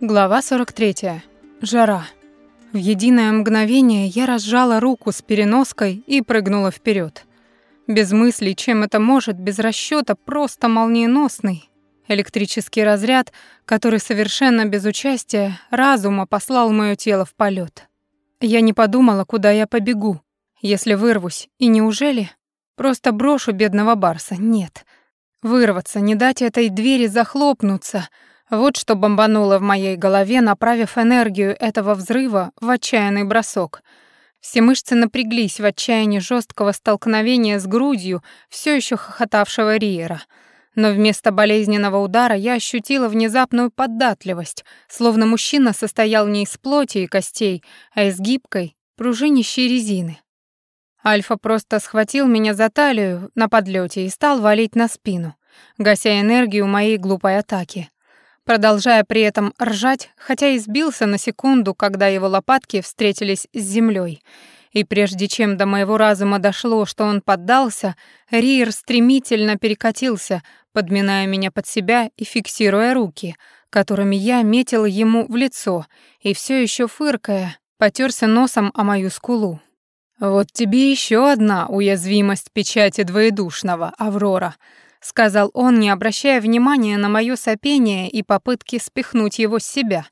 Глава 43. Жара. В единое мгновение я разжала руку с переноской и прыгнула вперед. Без мыслей, чем это может, без расчёта, просто молниеносный. Электрический разряд, который совершенно без участия разума послал моё тело в полёт. Я не подумала, куда я побегу, если вырвусь, и неужели просто брошу бедного Барса? Нет. Вырваться, не дать этой двери захлопнуться — вот что бомбануло в моей голове, направив энергию этого взрыва в отчаянный бросок. Все мышцы напряглись в отчаянии жесткого столкновения с грудью все еще хохотавшего Риера. Но вместо болезненного удара я ощутила внезапную податливость, словно мужчина состоял не из плоти и костей, а из гибкой, пружинищей резины. Альфа просто схватил меня за талию на подлете и стал валить на спину, гася энергию моей глупой атаки продолжая при этом ржать, хотя и сбился на секунду, когда его лопатки встретились с землей. И прежде чем до моего разума дошло, что он поддался, Риер стремительно перекатился, подминая меня под себя и фиксируя руки, которыми я метил ему в лицо, и все еще фыркая, потерся носом о мою скулу. «Вот тебе еще одна уязвимость печати двоедушного, Аврора», — сказал он, не обращая внимания на моё сопение и попытки спихнуть его с себя.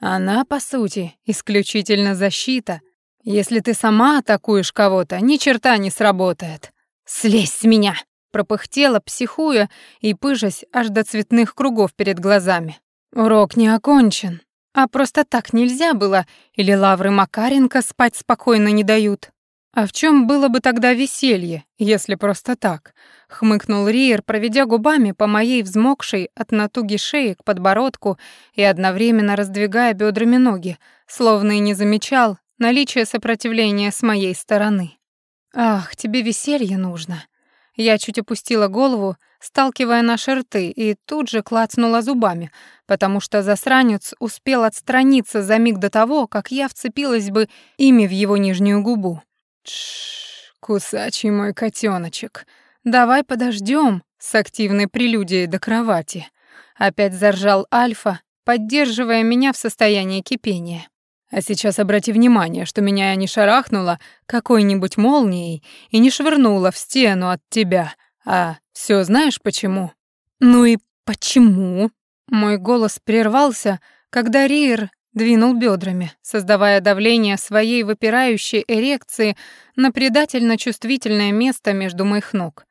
«Она, по сути, исключительно защита. Если ты сама атакуешь кого-то, ни черта не сработает». «Слезь с меня!» — пропыхтела, психуя и пыжась аж до цветных кругов перед глазами. «Урок не окончен. А просто так нельзя было, или Лавры Макаренко спать спокойно не дают?» «А в чем было бы тогда веселье, если просто так?» — хмыкнул Риер, проведя губами по моей взмокшей от натуги шеи к подбородку и одновременно раздвигая бедрами ноги, словно и не замечал наличия сопротивления с моей стороны. «Ах, тебе веселье нужно!» Я чуть опустила голову, сталкивая наши рты, и тут же клацнула зубами, потому что засранец успел отстраниться за миг до того, как я вцепилась бы ими в его нижнюю губу. Тш, кусачий мой котеночек, давай подождем с активной прелюдией до кровати. Опять заржал Альфа, поддерживая меня в состоянии кипения. А сейчас обрати внимание, что меня не шарахнуло какой-нибудь молнией и не швырнуло в стену от тебя. А все знаешь почему? Ну и почему? Мой голос прервался, когда Риер Двинул бедрами, создавая давление своей выпирающей эрекции на предательно-чувствительное место между моих ног.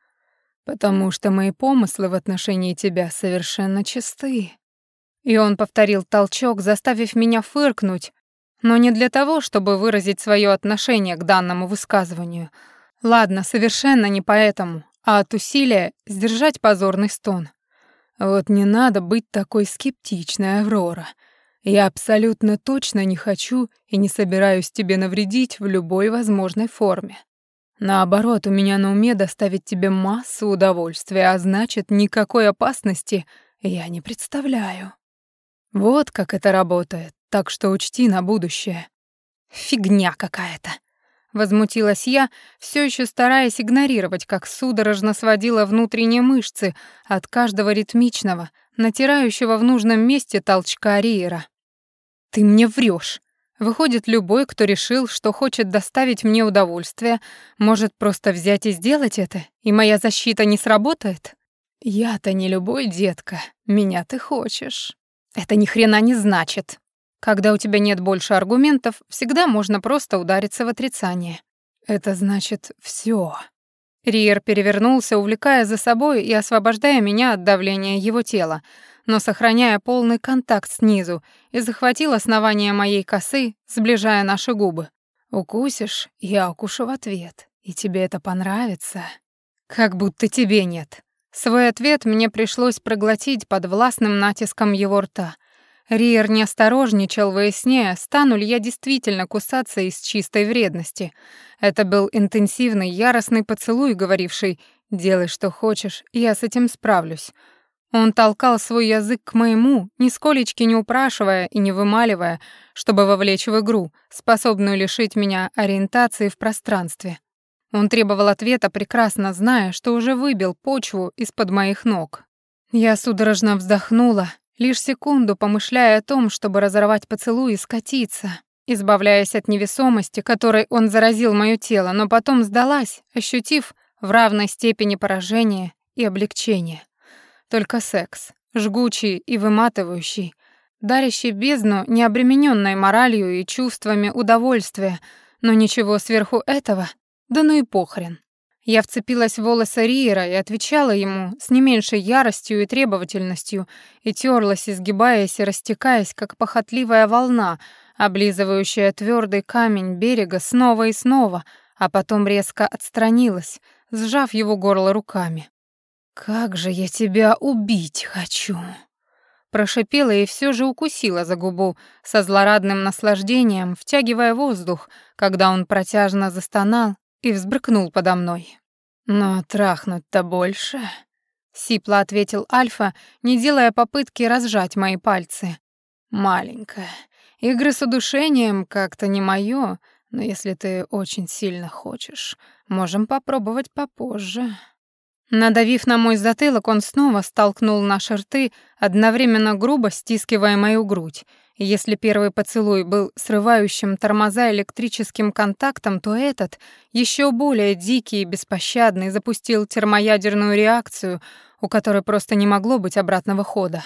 «Потому что мои помыслы в отношении тебя совершенно чисты». И он повторил толчок, заставив меня фыркнуть, но не для того, чтобы выразить свое отношение к данному высказыванию. Ладно, совершенно не поэтому, а от усилия сдержать позорный стон. Вот не надо быть такой скептичной, Аврора. Я абсолютно точно не хочу и не собираюсь тебе навредить в любой возможной форме. Наоборот, у меня на уме доставить тебе массу удовольствия, а значит, никакой опасности я не представляю. Вот как это работает, так что учти на будущее. Фигня какая-то. Возмутилась я, все еще стараясь игнорировать, как судорожно сводила внутренние мышцы от каждого ритмичного, натирающего в нужном месте толчка Риера. «Ты мне врешь. Выходит, любой, кто решил, что хочет доставить мне удовольствие, может просто взять и сделать это, и моя защита не сработает? Я-то не любой, детка. Меня ты хочешь. Это ни хрена не значит. Когда у тебя нет больше аргументов, всегда можно просто удариться в отрицание. Это значит все. Риер перевернулся, увлекая за собой и освобождая меня от давления его тела, но сохраняя полный контакт снизу, и захватил основание моей косы, сближая наши губы. «Укусишь, я укушу в ответ, и тебе это понравится». «Как будто тебе нет». Свой ответ мне пришлось проглотить под властным натиском его рта. Риер не осторожничал, выясняя, стану ли я действительно кусаться из чистой вредности. Это был интенсивный, яростный поцелуй, говоривший «делай, что хочешь, я с этим справлюсь». Он толкал свой язык к моему, нисколечки не упрашивая и не вымаливая, чтобы вовлечь в игру, способную лишить меня ориентации в пространстве. Он требовал ответа, прекрасно зная, что уже выбил почву из-под моих ног. Я судорожно вздохнула, лишь секунду помышляя о том, чтобы разорвать поцелуй и скатиться, избавляясь от невесомости, которой он заразил моё тело, но потом сдалась, ощутив в равной степени поражение и облегчение. Только секс, жгучий и выматывающий, дарящий бездну необременённой моралью и чувствами удовольствия, но ничего сверху этого, да ну и похрен. Я вцепилась в волосы Риера и отвечала ему с не меньшей яростью и требовательностью, и терлась, изгибаясь и растекаясь, как похотливая волна, облизывающая твердый камень берега снова и снова, а потом резко отстранилась, сжав его горло руками. «Как же я тебя убить хочу!» Прошипела и все же укусила за губу, со злорадным наслаждением, втягивая воздух, когда он протяжно застонал и взбрыкнул подо мной. «Но трахнуть-то больше», — сипло ответил Альфа, не делая попытки разжать мои пальцы. «Маленькая. Игры с удушением как-то не моё, но если ты очень сильно хочешь, можем попробовать попозже». Надавив на мой затылок, он снова столкнул наши рты, одновременно грубо стискивая мою грудь, если первый поцелуй был срывающим тормоза электрическим контактом, то этот, еще более дикий и беспощадный, запустил термоядерную реакцию, у которой просто не могло быть обратного хода.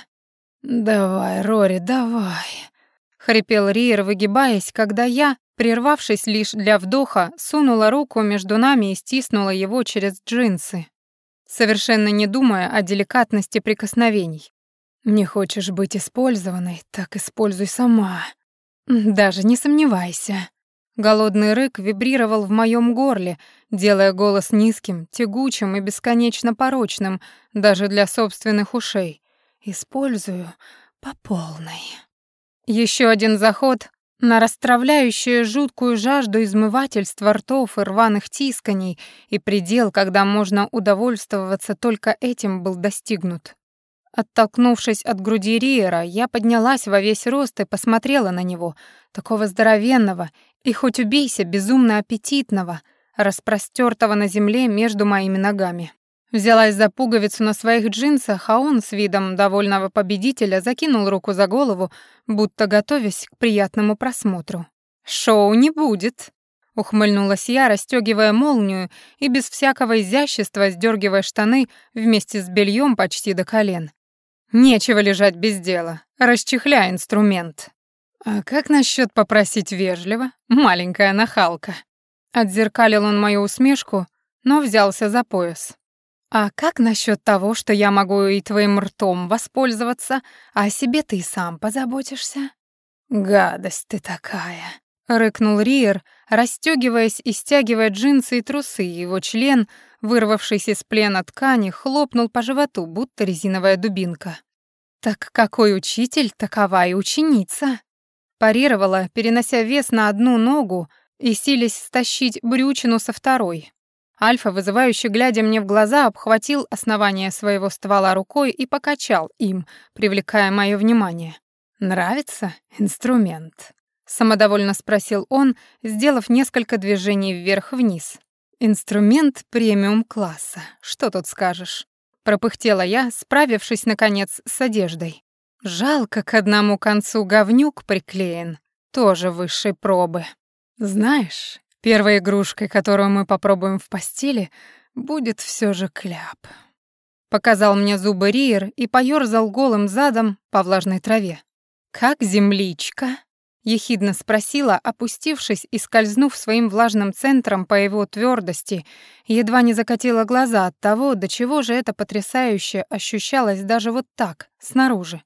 «Давай, Рори, давай», — хрипел Риер, выгибаясь, когда я, прервавшись лишь для вдоха, сунула руку между нами и стиснула его через джинсы, совершенно не думая о деликатности прикосновений. Не хочешь быть использованной, так используй сама. Даже не сомневайся. Голодный рык вибрировал в моем горле, делая голос низким, тягучим и бесконечно порочным даже для собственных ушей. Использую по полной. Еще один заход на расстравляющую жуткую жажду измывательства ртов и рваных тисканий, и предел, когда можно удовольствоваться только этим, был достигнут. Оттолкнувшись от груди Риера, я поднялась во весь рост и посмотрела на него, такого здоровенного и хоть убейся, безумно аппетитного, распростертого на земле между моими ногами. Взялась за пуговицу на своих джинсах, а он с видом довольного победителя закинул руку за голову, будто готовясь к приятному просмотру. «Шоу не будет», — ухмыльнулась я, расстёгивая молнию и без всякого изящества сдергивая штаны вместе с бельем почти до колен. Нечего лежать без дела. Расчехляй инструмент. А как насчет попросить вежливо, маленькая нахалка? Отзеркалил он мою усмешку, но взялся за пояс. А как насчет того, что я могу и твоим ртом воспользоваться, а о себе ты сам позаботишься? Гадость ты такая, рыкнул Риер, расстёгиваясь и стягивая джинсы и трусы. Его член вырвавшись из плена ткани, хлопнул по животу, будто резиновая дубинка. «Так какой учитель, такова и ученица!» Парировала, перенося вес на одну ногу и силясь стащить брючину со второй. Альфа, вызывающе глядя мне в глаза, обхватил основание своего ствола рукой и покачал им, привлекая мое внимание. «Нравится инструмент?» — самодовольно спросил он, сделав несколько движений вверх-вниз. Инструмент премиум-класса. Что тут скажешь? Пропыхтела я, справившись, наконец, с одеждой. Жалко, к одному концу говнюк приклеен. Тоже высшей пробы. Знаешь, первой игрушкой, которую мы попробуем в постели, будет все же кляп. Показал мне зубы Риер и поёрзал голым задом по влажной траве. «Как земличка?» ехидно спросила, опустившись и скользнув своим влажным центром по его твердости, едва не закатила глаза от того, до чего же это потрясающе ощущалось даже вот так, снаружи.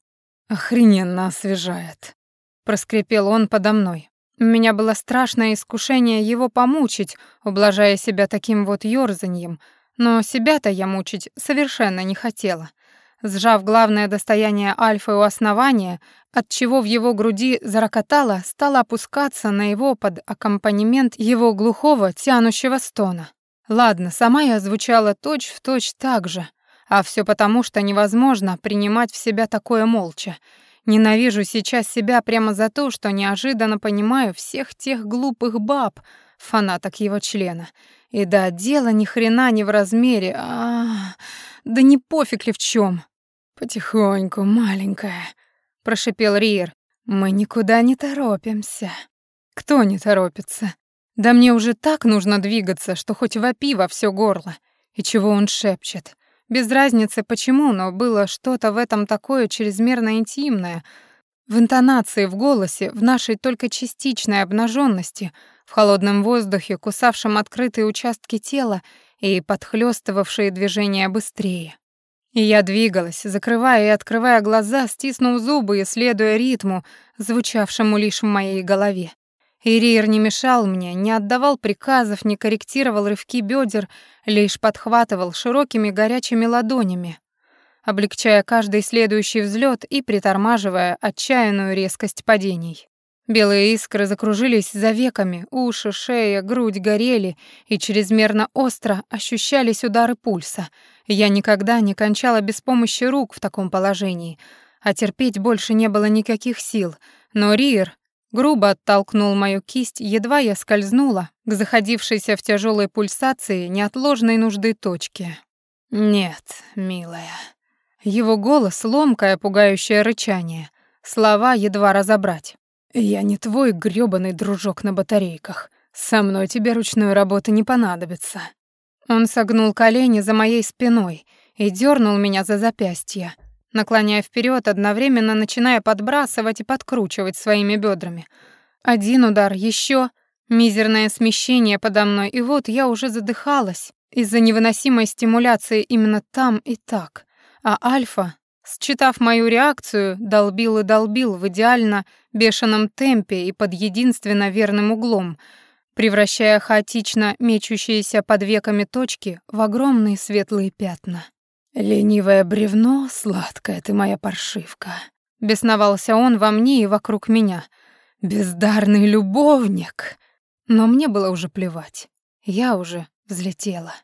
«Охрененно освежает», — проскрипел он подо мной. У меня было страшное искушение его помучить, ублажая себя таким вот ёрзаньем, но себя-то я мучить совершенно не хотела сжав главное достояние Альфы у основания, от чего в его груди зарокотало, стала опускаться на его под аккомпанемент его глухого, тянущего стона. Ладно, сама я звучала точь-в-точь так же, а все потому, что невозможно принимать в себя такое молча. Ненавижу сейчас себя прямо за то, что неожиданно понимаю всех тех глупых баб, фанаток его члена. И да, дело ни хрена не в размере, а да не пофиг ли в чем. «Потихоньку, маленькая», — прошипел Риер. «Мы никуда не торопимся». «Кто не торопится? Да мне уже так нужно двигаться, что хоть вопи во всё горло. И чего он шепчет? Без разницы почему, но было что-то в этом такое чрезмерно интимное, в интонации, в голосе, в нашей только частичной обнаженности, в холодном воздухе, кусавшем открытые участки тела и подхлёстывавшие движения быстрее. И я двигалась, закрывая и открывая глаза, стиснув зубы и следуя ритму, звучавшему лишь в моей голове. Ириер не мешал мне, не отдавал приказов, не корректировал рывки бедер, лишь подхватывал широкими горячими ладонями, облегчая каждый следующий взлет и притормаживая отчаянную резкость падений. Белые искры закружились за веками, уши, шея, грудь горели, и чрезмерно остро ощущались удары пульса. Я никогда не кончала без помощи рук в таком положении, а терпеть больше не было никаких сил. Но Риер грубо оттолкнул мою кисть, едва я скользнула к заходившейся в тяжелой пульсации неотложной нужды точке. «Нет, милая». Его голос — ломкое, пугающее рычание. Слова едва разобрать. «Я не твой грёбаный дружок на батарейках. Со мной тебе ручной работы не понадобится». Он согнул колени за моей спиной и дернул меня за запястье, наклоняя вперед, одновременно начиная подбрасывать и подкручивать своими бедрами. Один удар, еще мизерное смещение подо мной, и вот я уже задыхалась из-за невыносимой стимуляции именно там и так. А Альфа Считав мою реакцию, долбил и долбил в идеально бешеном темпе и под единственно верным углом, превращая хаотично мечущиеся под веками точки в огромные светлые пятна. «Ленивое бревно, сладкая ты моя паршивка», — бесновался он во мне и вокруг меня. «Бездарный любовник!» Но мне было уже плевать. Я уже взлетела.